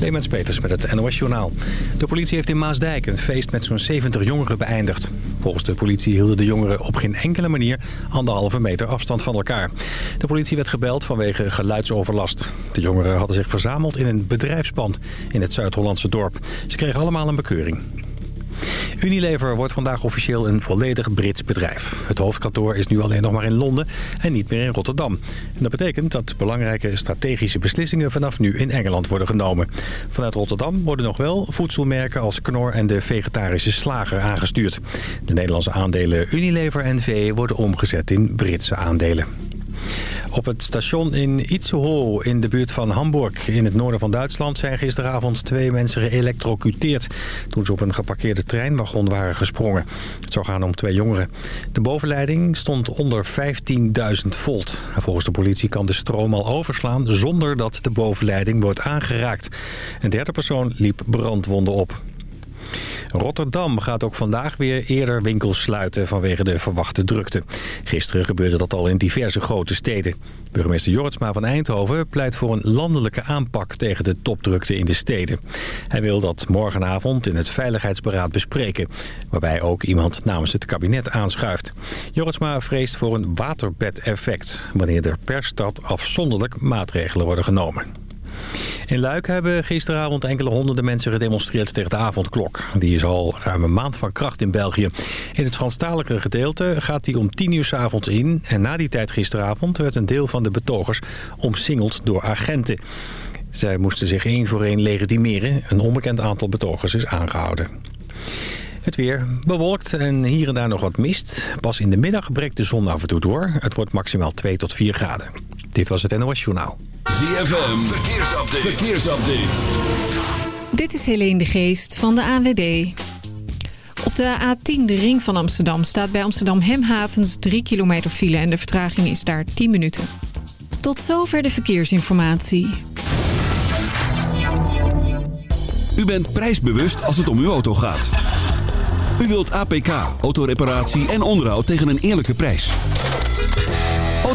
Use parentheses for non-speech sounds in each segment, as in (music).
Clemens Peters met het NOS Journaal. De politie heeft in Maasdijk een feest met zo'n 70 jongeren beëindigd. Volgens de politie hielden de jongeren op geen enkele manier anderhalve meter afstand van elkaar. De politie werd gebeld vanwege geluidsoverlast. De jongeren hadden zich verzameld in een bedrijfspand in het Zuid-Hollandse dorp. Ze kregen allemaal een bekeuring. Unilever wordt vandaag officieel een volledig Brits bedrijf. Het hoofdkantoor is nu alleen nog maar in Londen en niet meer in Rotterdam. En dat betekent dat belangrijke strategische beslissingen vanaf nu in Engeland worden genomen. Vanuit Rotterdam worden nog wel voedselmerken als Knor en de vegetarische slager aangestuurd. De Nederlandse aandelen Unilever NV worden omgezet in Britse aandelen. Op het station in Itzehoe in de buurt van Hamburg in het noorden van Duitsland... zijn gisteravond twee mensen geëlectrocuteerd... toen ze op een geparkeerde treinwagon waren gesprongen. Het zou gaan om twee jongeren. De bovenleiding stond onder 15.000 volt. Volgens de politie kan de stroom al overslaan zonder dat de bovenleiding wordt aangeraakt. Een derde persoon liep brandwonden op. Rotterdam gaat ook vandaag weer eerder winkels sluiten vanwege de verwachte drukte. Gisteren gebeurde dat al in diverse grote steden. Burgemeester Jortsma van Eindhoven pleit voor een landelijke aanpak tegen de topdrukte in de steden. Hij wil dat morgenavond in het Veiligheidsberaad bespreken, waarbij ook iemand namens het kabinet aanschuift. Jortsma vreest voor een waterbedeffect wanneer er per stad afzonderlijk maatregelen worden genomen. In Luik hebben gisteravond enkele honderden mensen gedemonstreerd tegen de avondklok. Die is al ruim een maand van kracht in België. In het Franstalige gedeelte gaat die om 10 uur s avonds in. En na die tijd gisteravond werd een deel van de betogers omsingeld door agenten. Zij moesten zich één voor één legitimeren. Een onbekend aantal betogers is aangehouden. Het weer bewolkt en hier en daar nog wat mist. Pas in de middag breekt de zon af en toe door. Het wordt maximaal 2 tot 4 graden. Dit was het NOS Journaal. ZFM, verkeersupdate. verkeersupdate. Dit is Helene de Geest van de ANWB. Op de A10, de ring van Amsterdam, staat bij Amsterdam Hemhavens 3 kilometer file... en de vertraging is daar 10 minuten. Tot zover de verkeersinformatie. U bent prijsbewust als het om uw auto gaat. U wilt APK, autoreparatie en onderhoud tegen een eerlijke prijs.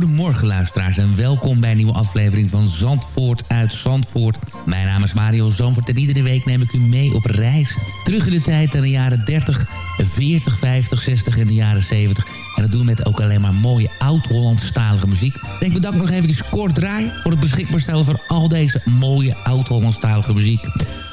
Goedemorgen luisteraars en welkom bij een nieuwe aflevering van Zandvoort uit Zandvoort. Mijn naam is Mario Zandvoort en iedere week neem ik u mee op reis. Terug in de tijd naar de jaren 30, 40, 50, 60 en de jaren 70. En dat doen we met ook alleen maar mooie oud-Hollandstalige muziek. En ik nog even kort draai voor het beschikbaar stellen van al deze mooie oud-Hollandstalige muziek.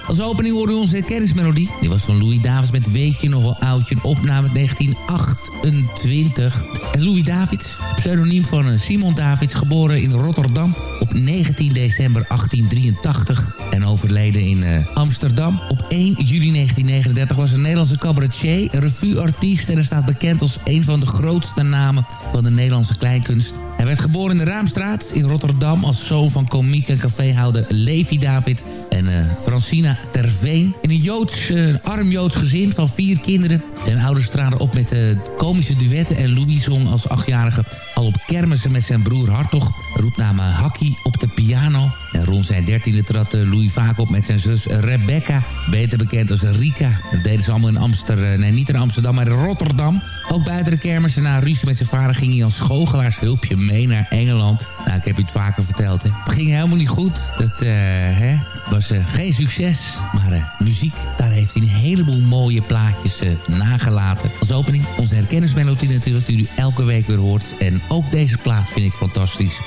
Als opening hoorde u onze kennismelodie. Die was van Louis Davids met Weet je nog wel oudje. Een opname uit 1928. En Louis Davids, pseudoniem van eh, Simon Davids, geboren in Rotterdam op 19 december 1883 en overleden in eh, Amsterdam. Op 1 juli 1939 was een Nederlandse cabaretier, revueartiest... en hij staat bekend als een van de grootste namen van de Nederlandse kleinkunst. Hij werd geboren in de Raamstraat in Rotterdam... als zoon van komiek en caféhouder Levi David en eh, Francina Terveen. In een Joods, eh, arm Joods gezin van vier kinderen. Zijn ouders traden op met uh, komische duetten... en Louis zong als achtjarige al op kermissen met zijn broer Hartog. Roepnaam Hakkie op de piano. En rond zijn dertiende trad Louis vaak op met zijn zus Rebecca. Beter bekend als Rika. Dat deden ze allemaal in Amsterdam. Nee, niet in Amsterdam, maar in Rotterdam. Ook buiten de kermissen na ruzie met zijn vader ging hij als schooghelaars hulpje mee naar Engeland. Nou, ik heb u het vaker verteld, hè. Het ging helemaal niet goed. Dat, uh, hè, was geen succes. Maar muziek, daar heeft hij een heleboel mooie plaatjes nagelaten. Als opening onze herkennismelodie natuurlijk, die u elke week weer hoort. En ook deze plaat vind ik fantastisch.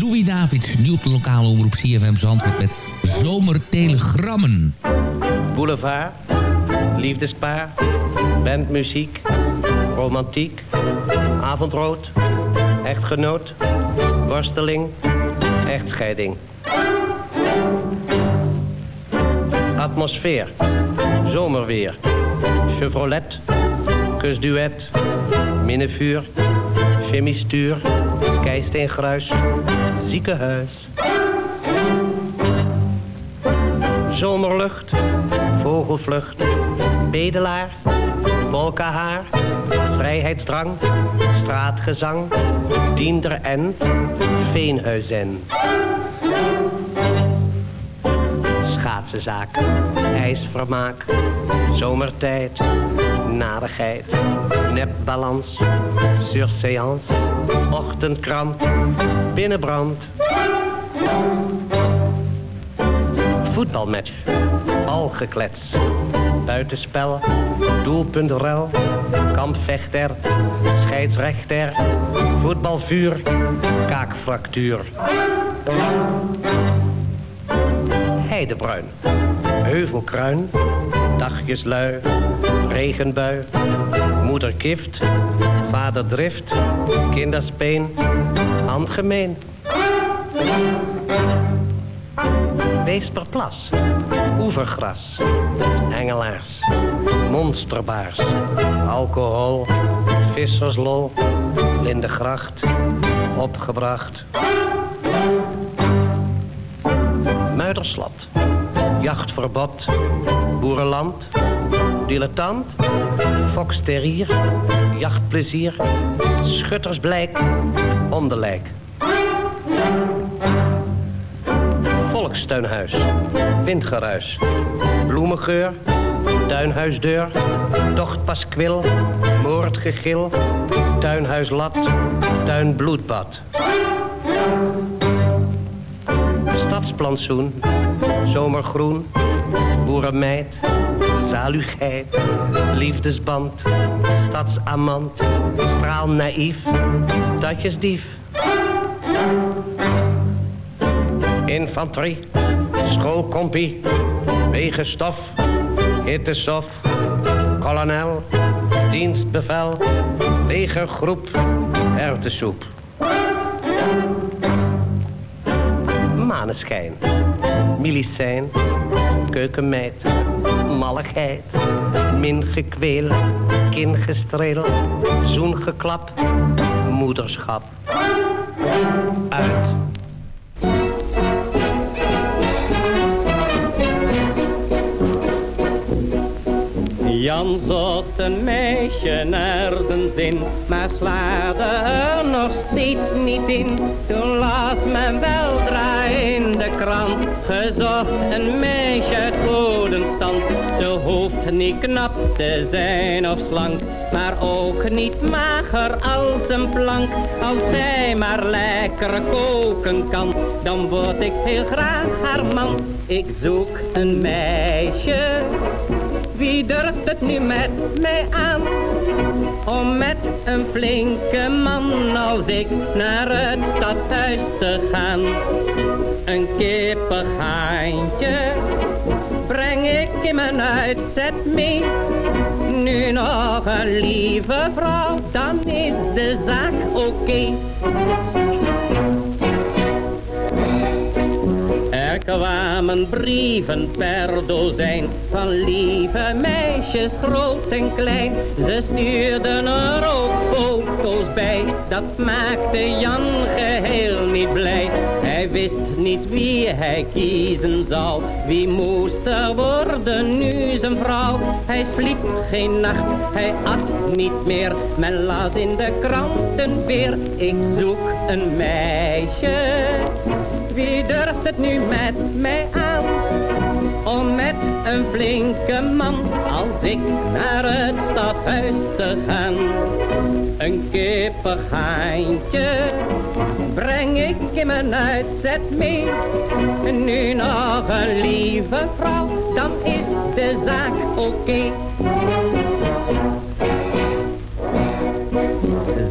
Louis Davids, nu op de lokale omroep CFM Zandvoort met Zomertelegrammen. Boulevard, liefdespaar, bandmuziek, romantiek, avondrood, echtgenoot, worsteling, echtscheiding. Atmosfeer, zomerweer, Chevrolet, kusduet, minnevuur, chemistuur, keisteengruis, ziekenhuis. Zomerlucht, vogelvlucht, bedelaar, polkahaar, vrijheidsdrang, straatgezang, diender en veenhuizen. Schaatsenzaak, ijsvermaak, zomertijd, narigheid, nepbalans, surseance, ochtendkrant, binnenbrand. Voetbalmatch, balgeklets, buitenspel, doelpuntrel, kampvechter, scheidsrechter, voetbalvuur, kaakfractuur. Heuvelkruin, dagjeslui, regenbui, moederkift, vaderdrift, kinderspeen, handgemeen. Weesperplas, oevergras, hengelaars, monsterbaars, alcohol, visserslol, lindegracht, opgebracht. Jachtverbod, boerenland, dilettant, foksterrier, jachtplezier, schuttersblijk, onderlijk. Volkstuinhuis, windgeruis, bloemengeur, tuinhuisdeur, tochtpaskwil, moordgegil, tuinhuislat, tuinbloedbad. Stadsplantsoen, zomergroen, boerenmeid, zaligheid, liefdesband, stadsamant, straalnaïef, datjesdief. Infanterie, schoolkompie, wegenstof, hittesof, kolonel, dienstbevel, legergroep, erwtensoep. Maneschijn, milicijn, keukenmeid, malligheid, mingekweel, kingestreel, zoengeklap, moederschap. Jan zocht een meisje naar zijn zin, maar slaagde er nog steeds niet in. Toen las men weldra in de krant, gezocht een meisje uit goden stand. Ze hoeft niet knap te zijn of slank, maar ook niet mager als een plank. Als zij maar lekker koken kan, dan word ik heel graag haar man. Ik zoek een meisje wie durft het nu met mij aan? Om met een flinke man als ik naar het stadhuis te gaan. Een kippig haantje breng ik in mijn uitzet mee. Nu nog een lieve vrouw, dan is de zaak oké. Er kwamen brieven per dozijn van lieve meisjes, groot en klein. Ze stuurden er ook foto's bij, dat maakte Jan geheel niet blij. Hij wist niet wie hij kiezen zou, wie moest er worden nu zijn vrouw. Hij sliep geen nacht, hij at niet meer, men las in de kranten weer. Ik zoek een meisje wie durft het nu met mij aan? Om met een flinke man als ik naar het stadhuis te gaan. Een kippig haantje breng ik in mijn uitzet mee. Nu nog een lieve vrouw, dan is de zaak oké.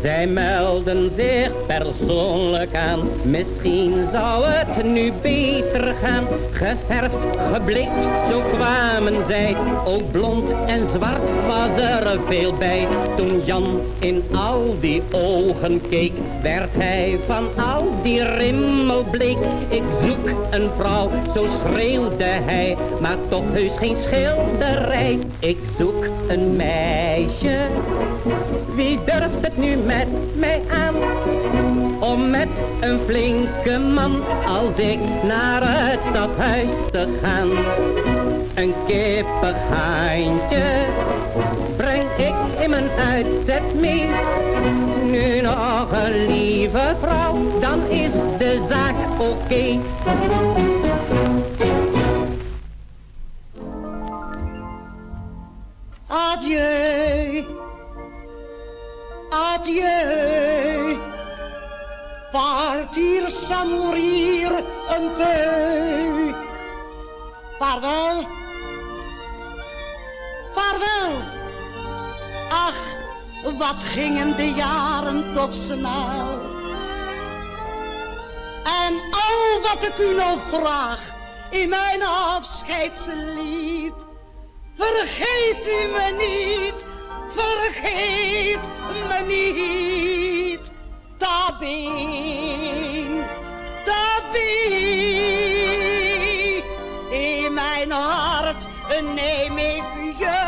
Zij melden zich persoonlijk aan, misschien zou het nu beter gaan. Geverfd, geblikt, zo kwamen zij, ook blond en zwart was er veel bij. Toen Jan in al die ogen keek, werd hij van al die rimmel bleek. Ik zoek een vrouw, zo schreeuwde hij, maar toch heus geen schilderij. Ik zoek een meisje wie durft het nu met mij aan? Om met een flinke man als ik naar het stadhuis te gaan. een kippig handje breng ik in mijn uitzet mee. Nu nog een lieve vrouw, dan is de zaak oké. Adieu, partir sans mourir un peu. Vaarwel, vaarwel. Ach, wat gingen de jaren tot snel. En al wat ik u nog vraag in mijn afscheidslied. Vergeet u me niet, vergeet me niet. Tabin, tabin. In mijn hart neem ik jullie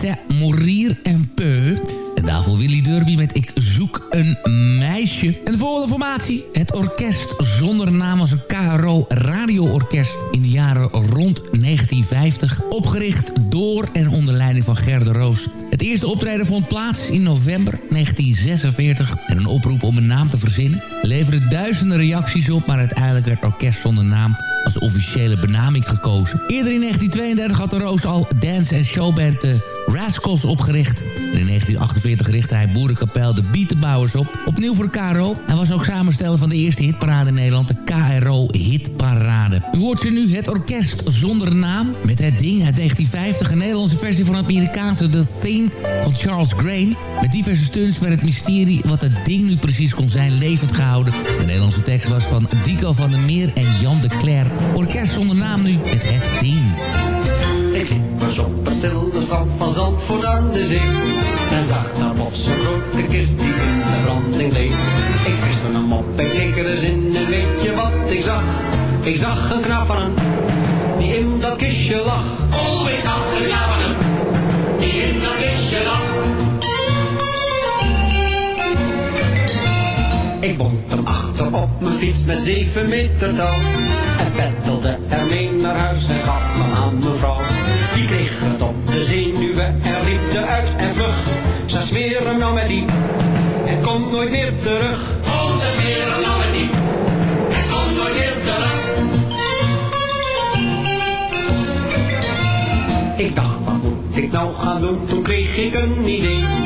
C'est mourir un peu. En daarvoor Willy Derby met Ik zoek een meisje. En de volgende formatie, het orkest zonder naam als een KRO radioorkest in de jaren rond 1950. Opgericht door en onder leiding van Gerde Roos. Het eerste optreden vond plaats in november 1946. En een oproep om een naam te verzinnen leverde duizenden reacties op... maar uiteindelijk werd orkest zonder naam als officiële benaming gekozen. Eerder in 1932 had de Roos al dance- en showband de Rascals opgericht. In 1948 richtte hij boerenkapel de Bietenbouwers op. Opnieuw voor KRO. Hij was ook samensteller van de eerste hitparade in Nederland, de KRO Hitparade. U hoort ze nu het orkest zonder naam. Met het ding uit 1950, een Nederlandse versie van het Amerikaanse The Thing van Charles Grain. Met diverse stunts werd het mysterie wat het ding nu precies kon zijn levend gehouden. De Nederlandse tekst was van Dico van der Meer en Jan de Cler. Orkest zonder naam nu met het ding. Eens op het stille strand van Zandvoort aan de zee. En zag daar plots een grote kist die in de branding leek. Ik viste hem op en keek er eens in en weet je wat ik zag? Ik zag een knaap die in dat kistje lag. Oh, ik zag een knaap die in dat kistje lag. Ik bond hem achter op mijn fiets met zeven meter touw. En peddelde ermee naar huis en gaf hem aan mevrouw. Die kreeg het op de zenuwen en riep eruit en vlug. Ze smeren hem nou met die en komt nooit meer terug. Oh, ze smeren hem nou met die en komt nooit meer terug. Ik dacht, wat moet ik nou gaan doen? Toen kreeg ik een idee.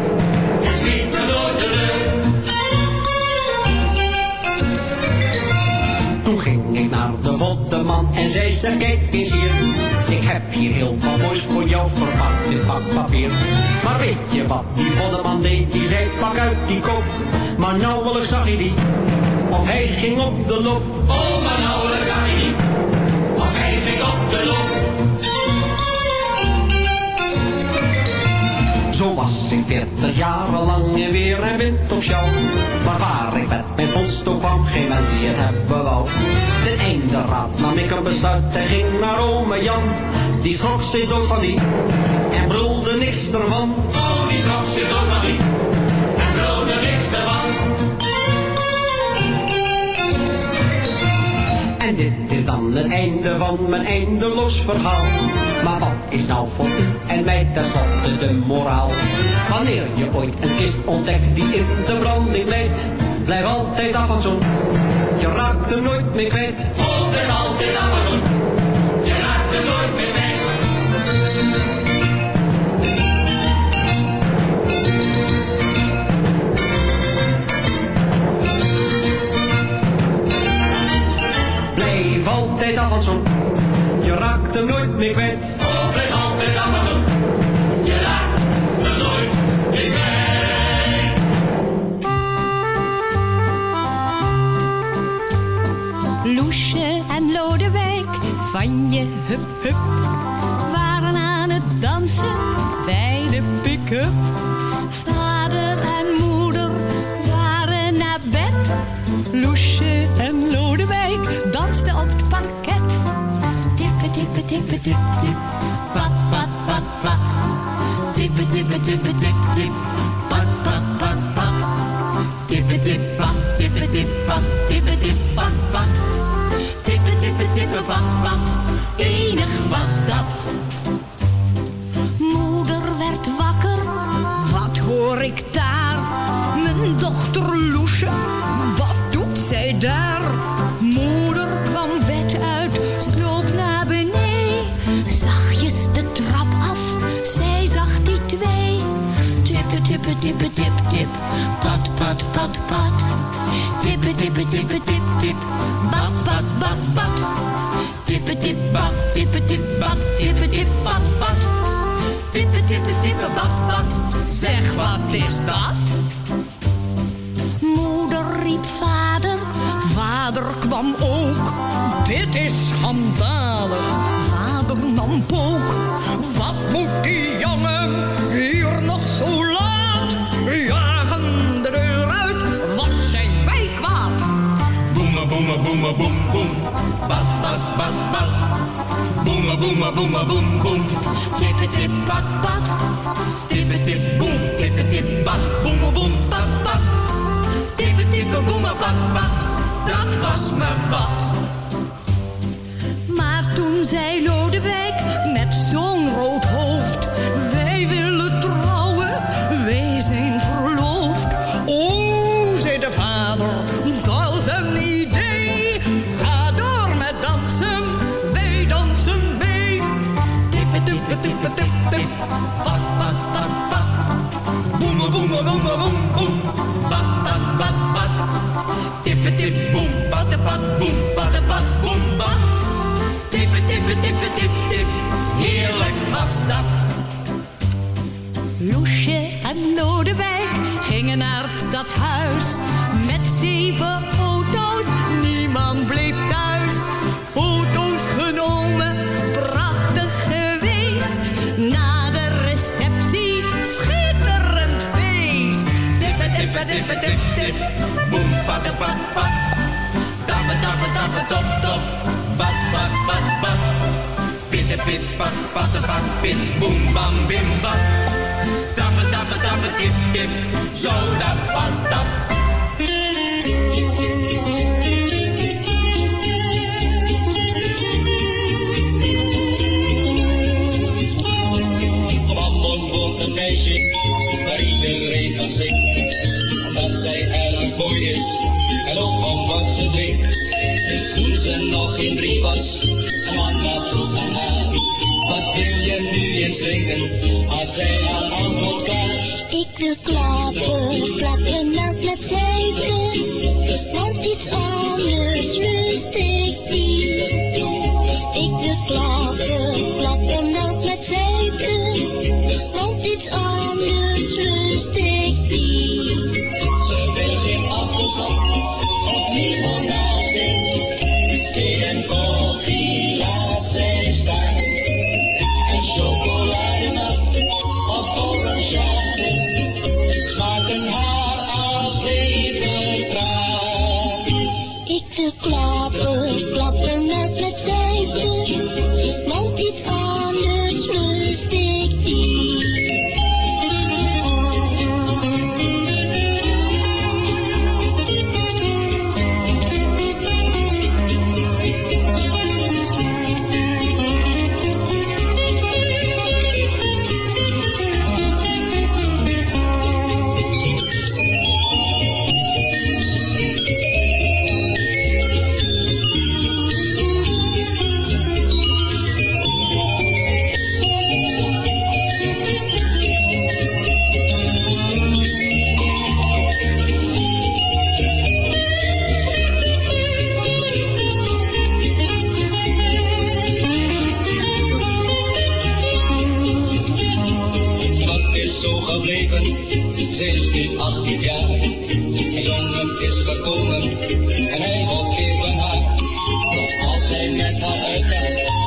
ging ik naar de voddeman en zei ze, kijk eens hier. Ik heb hier heel wat moois voor jou verpakt in pakpapier. Maar weet je wat die voddeman deed? Die zei, pak uit die kop. Maar nauwelijks zag hij die. of hij ging op de loop. Oh, maar nauwelijks zag hij niet. Of hij ging op de loop. Zo was ik veertig jaren lang in weer en wind of sjouw. Maar waar ik met mijn vondst toe kwam, geen mens die het hebben wou. Ten einde raad nam ik een besluit en ging naar ome Jan. Die schrok zich dood van die en brulde niks ervan. Oh, die schrok zich dood van die. En brulde niks ervan. En dit is dan het einde van mijn eindeloos verhaal. Maar wat is nou voor u en mij tenslotte de moraal? Wanneer je ooit een kist ontdekt die in de branding leidt, blijf altijd af van zo'n. Je raakt hem nooit meer kwijt. Ben altijd af en toe. Je raakt er nooit meer bij. Blijf altijd af van zo'n. Je raakt hem nooit meer kwijt. Oh, ben altijd af en toe. Je raakt er nooit meer bij. Loesje en Lodewijk van je hup hup Tippe tip tip, pat pat pat pat. Tippe tippe tippe tip tip, pat pat pat pat. Tippe tip pat, tippe tip pat, tippe tip pat pat. Tippe tippe tippe pat pat, enig was dat. Moeder werd wakker, wat hoor ik daar? Pat pat pat pat. Tippe tippe tippe tip tip, bat bat bat bat. Tippe tip bat, tippe tip bat, tippe tip bat bat. Tippe tippe tippe bat bat. Zeg wat is dat? Moeder riep vader, vader kwam ook. Dit is schandalig, vader nam pook. Wat moet die boema, boem, boem. Bat, bat, bat, bat. Boema, boema, boema, boem, boem. Tip bat bat, Tippe, tip, boem. Tippe, tip, bat. Boema, boem, bat, bat. Tippe, tippe, boema, bat, bat. Dat was me wat. maar toen zei Lodewijk tippe, tippe, tip, tip, tip. Boem, top, top. Pit. Boem, bam, bim, tip, tip. Zo, dat was dat. Meisje waar iedereen. Zij erg mooi is en ook om wat ze drinkt. Dus toen ze nog geen drie was, een man maar vroeg aan haar. Wat wil je nu eens drinken? Had zij haar antwoord klaar. Ik wil klappen, klappen melk met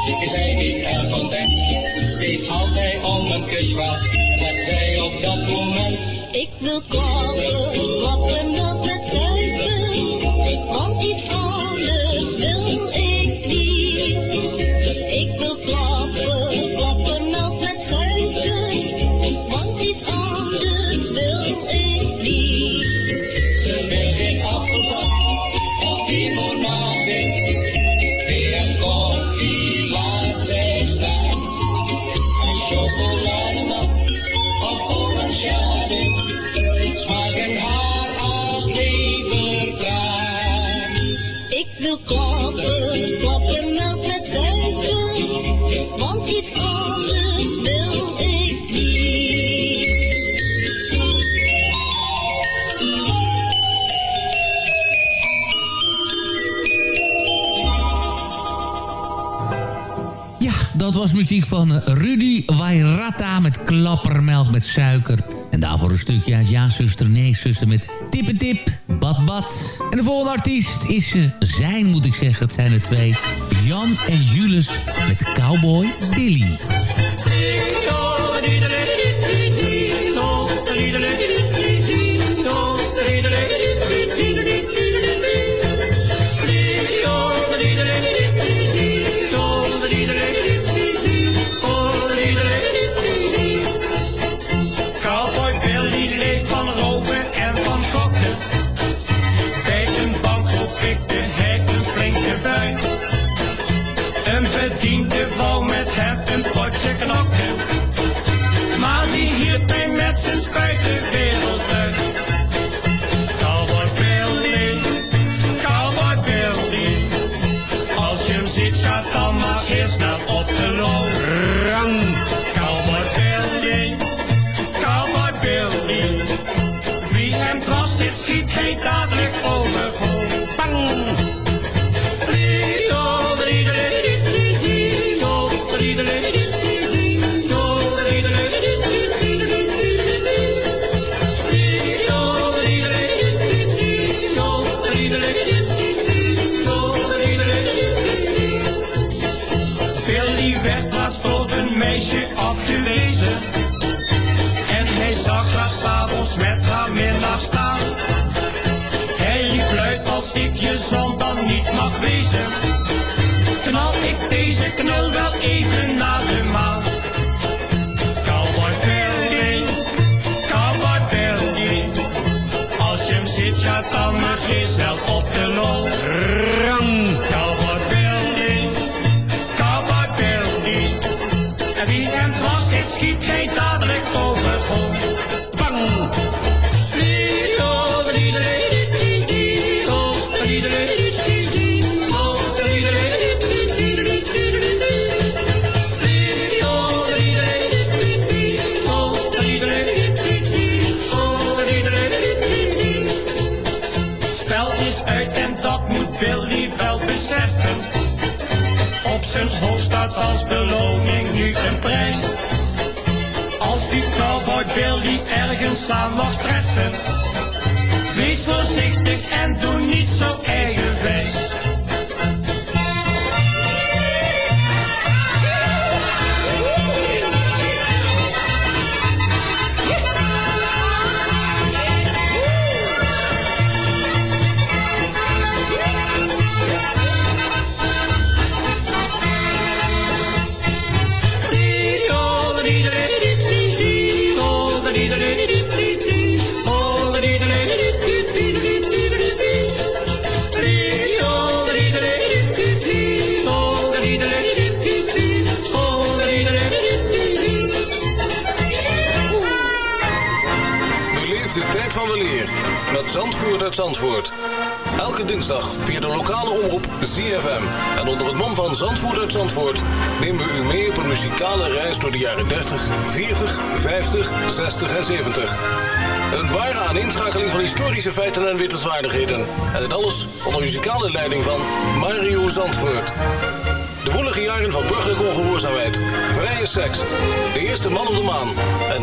Zij niet erg content, steeds als hij om een kus vraagt, zegt zij op dat moment, ik wil komen. Wairata met klappermelk met suiker. En daarvoor een stukje Ja, zuster, nee, zuster met tippetip, bad, bad. En de volgende artiest is ze zijn, moet ik zeggen. Het zijn er twee. Jan en Jules met Cowboy Billy. onder leiding van Mario Zandvoort. De woelige jaren van burgerlijke ongehoorzaamheid, vrije seks, de eerste man op de maan... en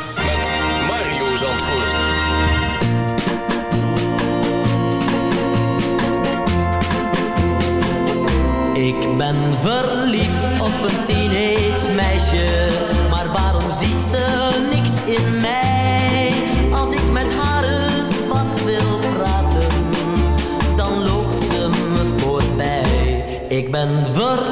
ben verliefd op een teenage meisje, maar waarom ziet ze niks in mij? Als ik met haar eens wat wil praten, dan loopt ze me voorbij. Ik ben verliefd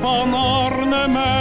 van ornement.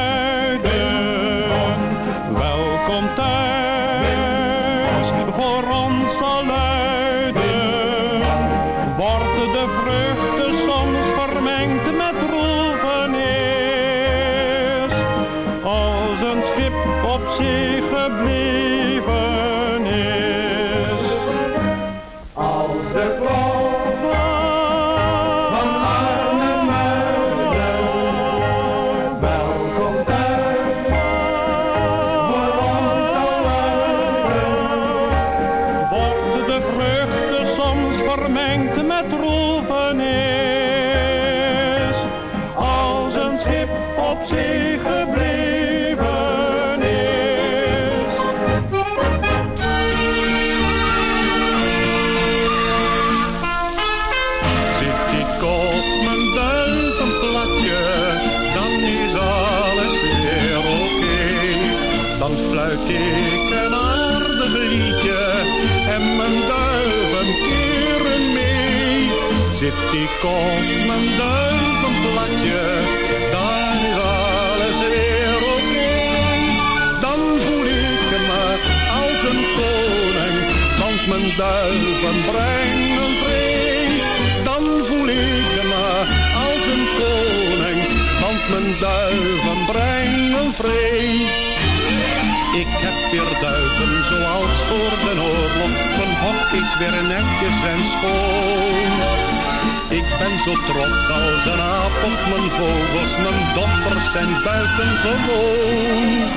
Op mijn duivenplatje, dan is alles weer oké. Dan voel ik me als een koning, want mijn duiven brengen vrede. Dan voel ik me als een koning, want mijn duiven brengen vrede. Ik heb weer duiven zoals voor de oorlog, mijn hok is weer netjes en schoon. Ik ben zo trots als een op mijn vogels, mijn dochters zijn buitengewoon.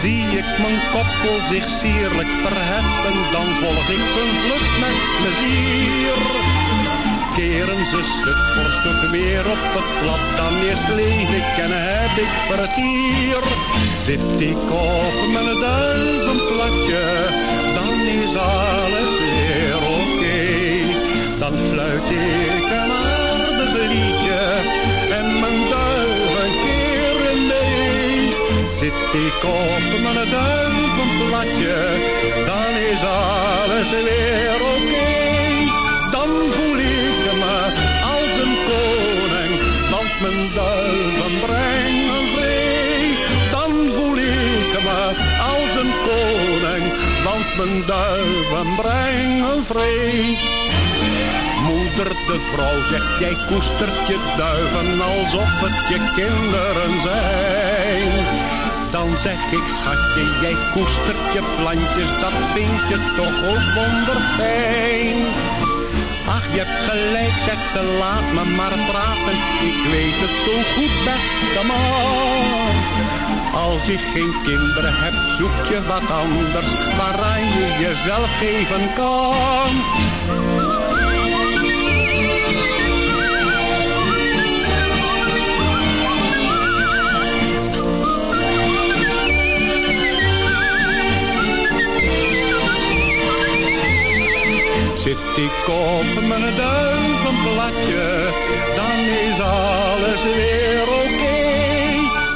Zie ik mijn koppel zich sierlijk verheffen, dan volg ik hun vlucht met plezier. Keren ze stuk voor stuk weer op het plat, dan eerst leef ik en heb ik vertier. Zit ik op mijn duivenplatje, dan is alles. Dan fluit ik een aardig liedje en mijn duiven keren mee. Zit ik op mijn duivenplatje, dan is alles weer oké. Dan voel ik me als een koning, want mijn duiven brengen vrede. Dan voel ik me als een koning, want mijn duiven brengen vrede. De vrouw zegt, jij koestert je duiven alsof het je kinderen zijn. Dan zeg ik, schatje, jij koestert je plantjes, dat vind je toch ook wonderfijn. Ach, je hebt gelijk, zegt ze, laat me maar praten. Ik weet het zo goed, beste man. Als je geen kinderen hebt, zoek je wat anders, waaraan je jezelf geven kan. Zit ik op mijn duivenplatje, dan is alles weer oké.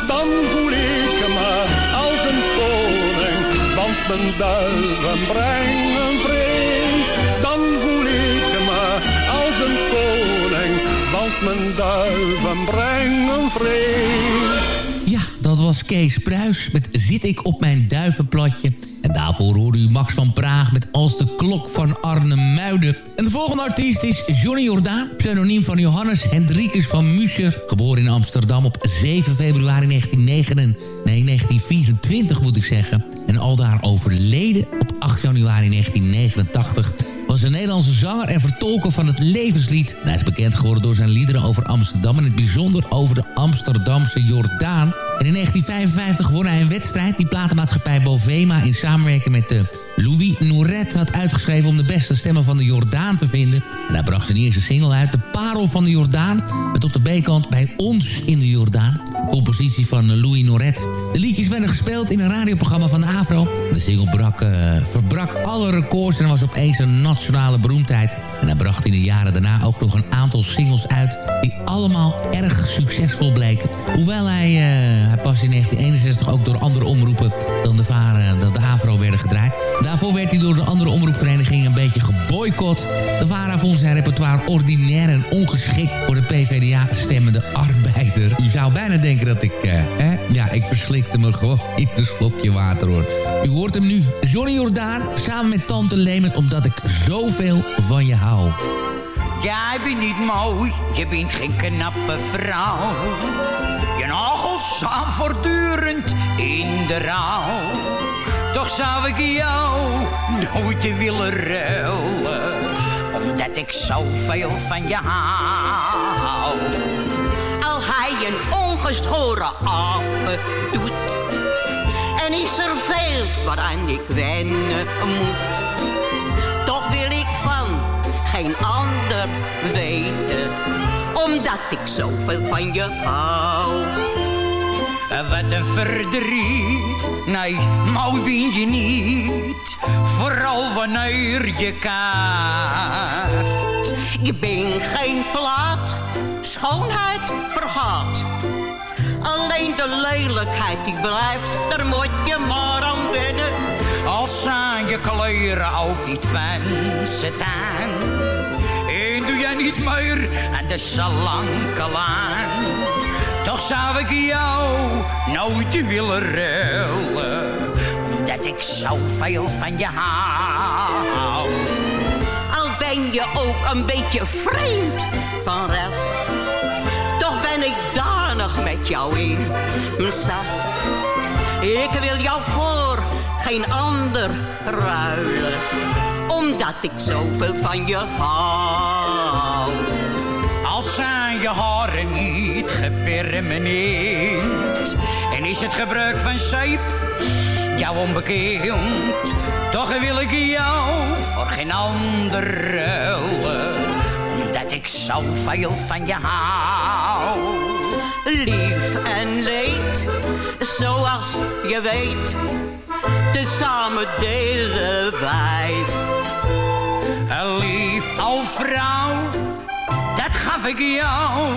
Dan voel ik me als een koning, want mijn duiven brengen vrede. Dan voel ik me als een koning, want mijn duiven brengen vrede. Ja, dat was Kees Pruis met Zit ik op mijn duivenplatje. En daarvoor hoorde u Max van Praag met Als de klok van Arne Muiden. En de volgende artiest is Johnny Jordaan, pseudoniem van Johannes Hendrikus van Muscher. Geboren in Amsterdam op 7 februari 1929, nee, 1924 moet ik zeggen. En aldaar overleden op 8 januari 1989 was een Nederlandse zanger en vertolker van het levenslied. En hij is bekend geworden door zijn liederen over Amsterdam... en in het bijzonder over de Amsterdamse Jordaan. En in 1955 won hij een wedstrijd die platenmaatschappij Bovema... in samenwerking met de Louis Nouret had uitgeschreven... om de beste stemmen van de Jordaan te vinden. En hij bracht zijn eerste single uit, De Parel van de Jordaan... met op de B-kant Bij ons in de Jordaan. Compositie van Louis Nouret. De liedjes werden gespeeld in een radioprogramma van de AVRO. De single brak, eh, verbrak alle records en was opeens een nationale beroemdheid. En hij bracht in de jaren daarna ook nog een aantal singles uit... die allemaal erg succesvol bleken. Hoewel hij, eh, hij pas in 1961 ook door andere omroepen... dan de, VARA, dan de AVRO werden gedraaid. Daarvoor werd hij door de andere omroepverenigingen een beetje geboycott. De VARA vond zijn repertoire ordinair en ongeschikt... voor de PvdA-stemmende arbeider. U zou bijna denken dat ik... eh, hè, Ja, ik verslikte me gewoon (laughs) in een slokje water hoor. U hoort hem nu, Johnny Jordaan, samen met Tante Lemon, omdat ik zoveel van je hou. Jij bent niet mooi, je bent geen knappe vrouw. Je nagels staan voortdurend in de rouw. Toch zou ik jou nooit willen ruilen, omdat ik zoveel van je hou. Een ongeschoren apen doet, en is er veel waaraan ik wennen moet. Toch wil ik van geen ander weten, omdat ik zoveel van je hou. Wat een verdriet, nee, mooi ben je niet. Vooral wanneer je kaft. Je bent geen plaat, schoonheid de lelijkheid die blijft, daar moet je maar aan wennen. Als zijn je kleuren ook niet van staan. En doe jij niet meer aan de salanke laan. Toch zou ik jou nooit willen ruilen. Omdat ik zoveel van je hou. Al ben je ook een beetje vreemd van res. Toch ben ik danig mijn sas. Ik wil jou voor geen ander ruilen. Omdat ik zoveel van je hou. Als zijn je haren niet gepermeneerd En is het gebruik van zeep jou onbekend Toch wil ik jou voor geen ander ruilen Omdat ik zoveel van je hou Lief en leed, zoals je weet Tezamen delen wij Een lief al vrouw dat gaf ik jou.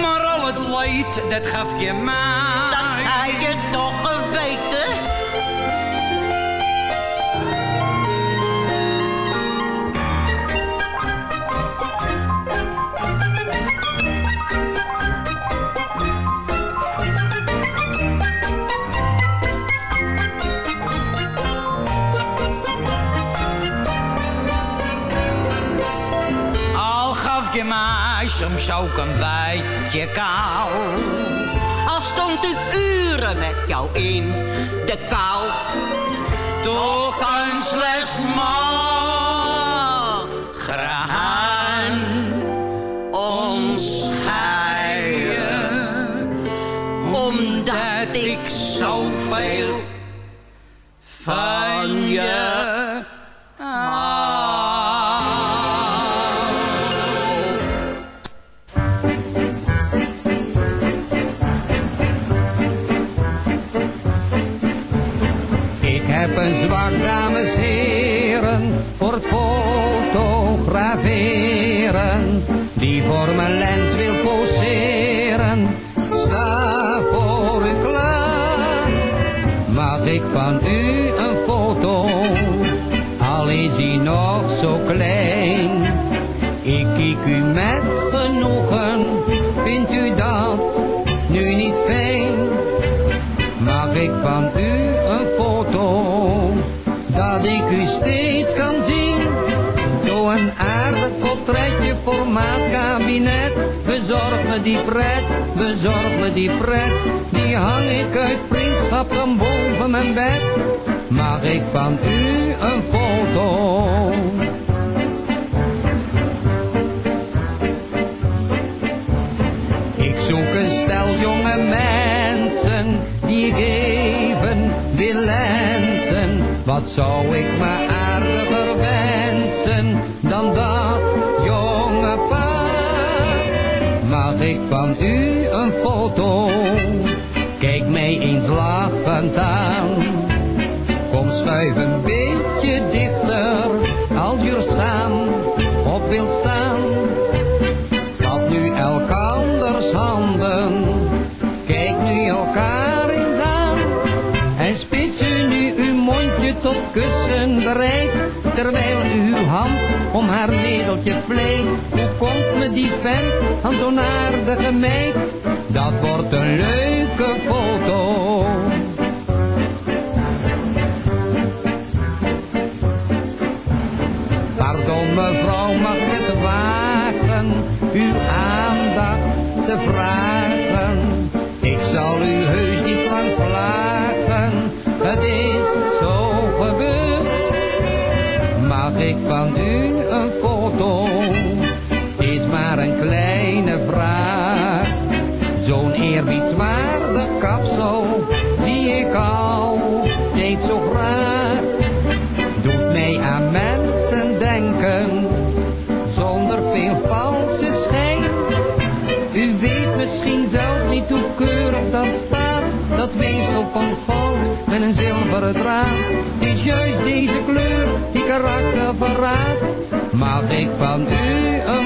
Maar al het leed, dat gaf je mij. Dat je toch soms ook een beetje kou. Al stond ik uren met jou in de kou. Toch kan slechts graan portretje, formaat kabinet. Bezorg me die pret, bezorg me die pret. Die hang ik uit vriendschap dan boven mijn bed. Mag ik van u een foto? Ik zoek een stel jonge mensen die ik even wil. Wat zou ik me aardiger wensen dan dat ik van u een foto? Kijk mij eens lachend aan. Kom schuif een beetje dichter als je samen op wilt staan. Vat nu elkanders handen, kijk nu elkaar eens aan. En spits u nu uw mondje tot kussen bereikt, terwijl uw hand om haar nedeltje vleet. Hoe komt me die vent aan zo'n aardige meid? Dat wordt een leuke foto. Zo'n eerbiedswaardig kapsel zie ik al steeds zo graag. Doet mij aan mensen denken, zonder veel valse schijn. U weet misschien zelf niet hoe keurig dat staat, dat weefsel van goud met een zilveren draad. Het is juist deze kleur die karakter verraadt. Mag ik van u een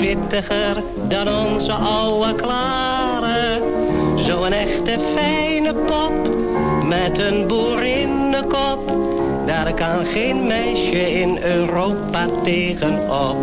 nog pittiger dan onze oude klare. Zo'n echte fijne pop, met een boerinnenkop, daar kan geen meisje in Europa tegenop.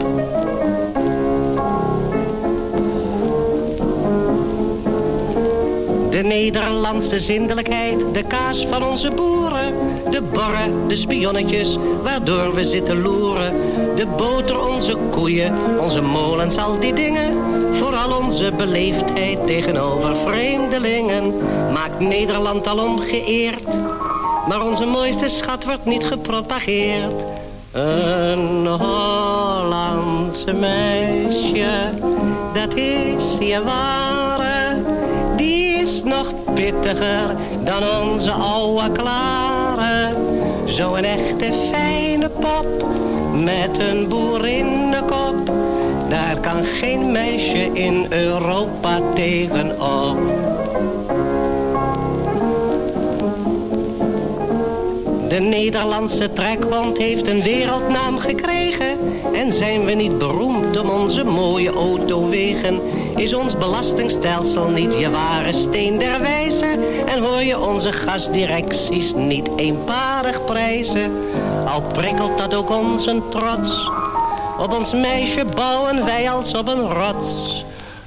De Nederlandse zindelijkheid, de kaas van onze boeren. De borren, de spionnetjes, waardoor we zitten loeren. De boter, onze koeien, onze molens, al die dingen. Vooral onze beleefdheid tegenover vreemdelingen. Maakt Nederland alom geëerd. Maar onze mooiste schat wordt niet gepropageerd. Een Hollandse meisje, dat is je ware. Die is nog pittiger dan onze oude klare. Zo'n echte fijne pop, met een boerinnenkop. Daar kan geen meisje in Europa tegenop. De Nederlandse trekhond heeft een wereldnaam gekregen. En zijn we niet beroemd om onze mooie autowegen? Is ons belastingstelsel niet je ware steen der wijze? En hoor je onze gasdirecties niet eenparig prijzen? Al prikkelt dat ook ons een trots. Op ons meisje bouwen wij als op een rots.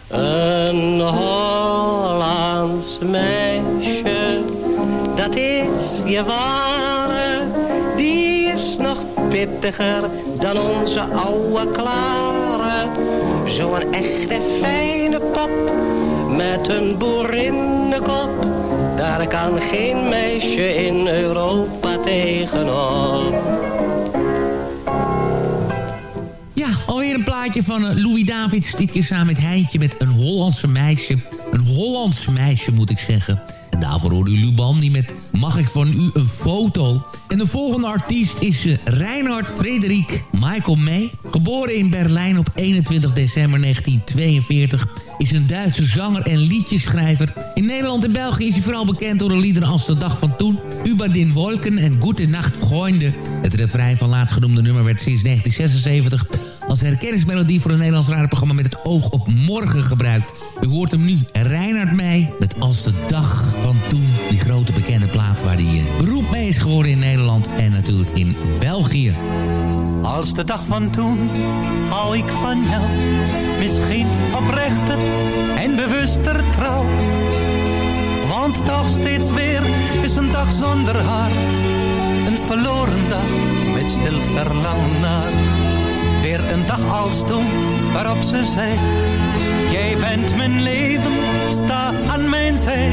Een Hollands meisje, dat is je ware. Die is nog pittiger dan onze oude klare. Zo'n echte fijne pop, met een boerinnenkop. Daar kan geen meisje in Europa tegenop. Ja, alweer een plaatje van eh, Louis Davids. Dit keer samen met Heintje met een Hollandse meisje. Een Hollands meisje moet ik zeggen. En daarvoor hoorde u Luban die met Mag ik van u een foto? En de volgende artiest is eh, Reinhard Frederik Michael May. Geboren in Berlijn op 21 december 1942 is een Duitse zanger en liedjeschrijver. In Nederland en België is hij vooral bekend door de liederen als De Dag van Toen... Über den Wolken en Gute Nacht Freunde. Het refrein van laatstgenoemde nummer werd sinds 1976 als herkenningsmelodie voor een Nederlands radioprogramma met het oog op morgen gebruikt. U hoort hem nu, Reinhard Meij, met Als de Dag van Toen. Die waar hij eh, beroemd mee is geworden in Nederland en natuurlijk in België. Als de dag van toen hou ik van jou, misschien oprechter en bewuster trouw. Want toch steeds weer is een dag zonder haar, een verloren dag met stil verlangen naar. Weer een dag als toen waarop ze zei, jij bent mijn leven, sta aan mijn zij.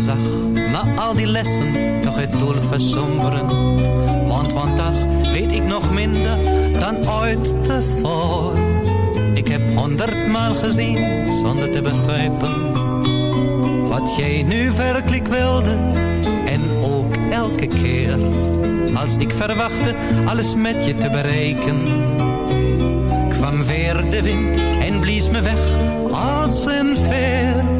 Zag na al die lessen toch het doel versomberen. Want vandaag weet ik nog minder dan ooit tevoren. Ik heb honderdmaal gezien zonder te begrijpen. Wat jij nu werkelijk wilde en ook elke keer als ik verwachtte alles met je te bereiken. Kwam weer de wind en blies me weg als een veer.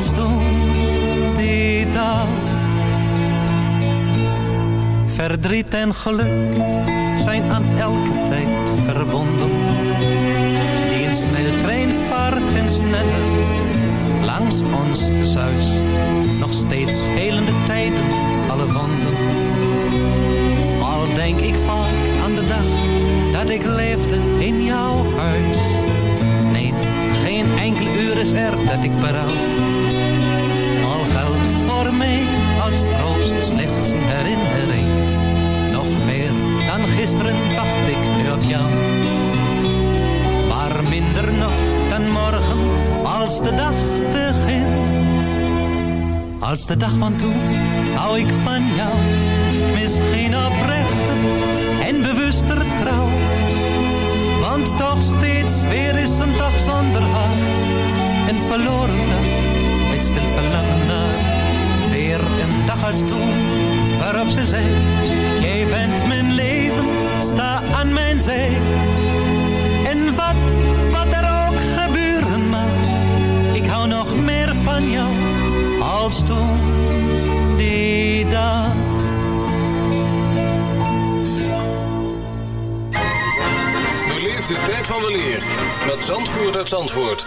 als toen die dag. Verdriet en geluk zijn aan elke tijd verbonden. Die een snelle trein vaart en sneller langs ons zuis. Nog steeds helende tijden, alle wonden. Al denk ik vaak aan de dag dat ik leefde in jouw huis. Nee, geen enkel uur is er dat ik berouw. Mij als troost slechts een herinnering. Nog meer dan gisteren wacht ik op jou. Maar minder nog dan morgen als de dag begint. Als de dag van toen hou ik van jou. Misschien oprechter en bewuster trouw. Want toch steeds weer is een dag zonder haar. Een verloren dag met stil verlangen naar. Weer een dag als toen waarop ze zei. Jij bent mijn leven, sta aan mijn zij. En wat, wat er ook gebeuren mag. Ik hou nog meer van jou als toen die dag. Beleef de tijd van de leer met Zandvoort uit Zandvoort.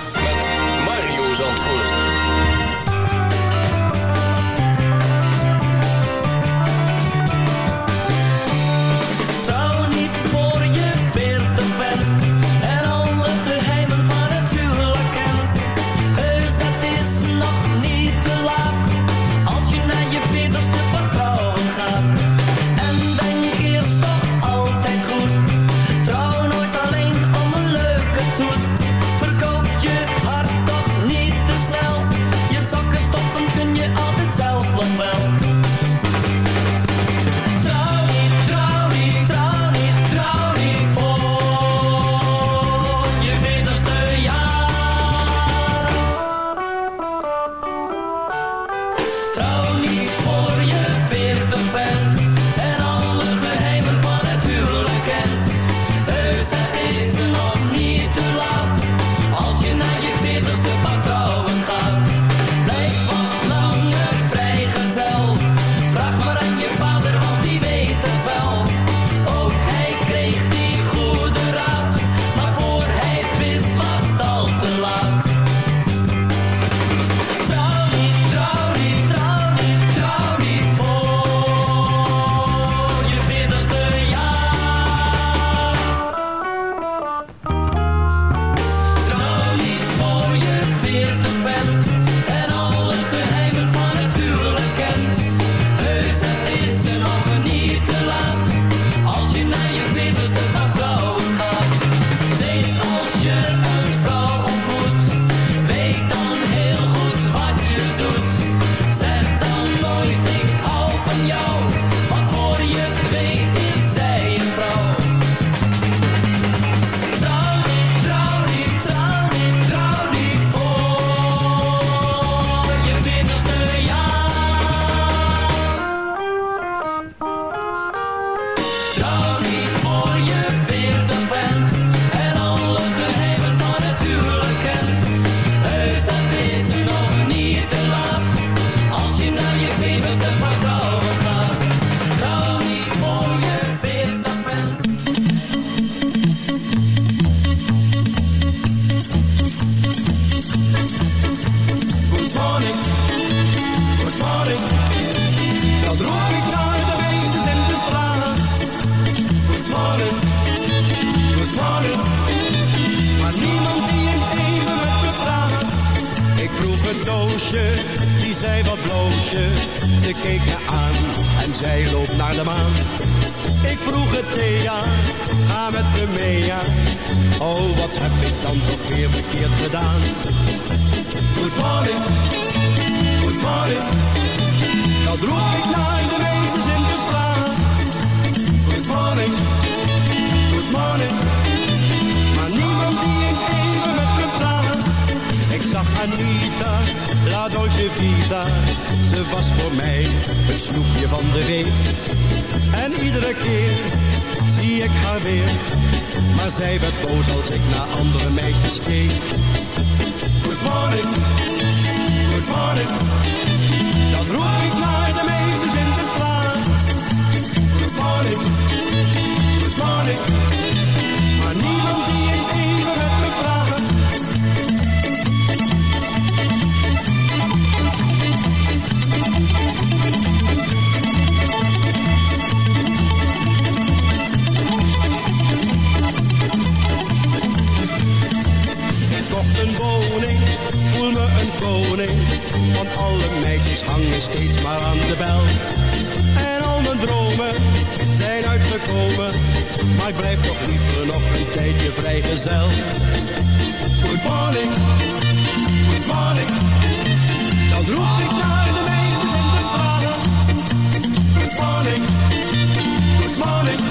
ga met me mee ja. Oh, wat heb ik dan toch weer verkeerd gedaan. Good morning, good morning. Dat roep ik naar de meisjes in de straat. Good morning, good morning. Maar niemand die eens even met me praat. Ik zag Anita, la dolce vita. Ze was voor mij het snoepje van de week. En iedere keer ik haar weer. Maar zij werd boos als ik naar andere meisjes keek. Good morning, good morning. Dat roep ik naar de meisjes in de straat. Good morning, good morning. Me een koning. Want alle meisjes hangen steeds maar aan de bel. En al mijn dromen zijn uitgekomen. Maar ik blijf toch liever nog een tijdje vrijgezel. Good morning, good morning. Dan roep ik naar de meisjes in de straat. Good morning, good morning.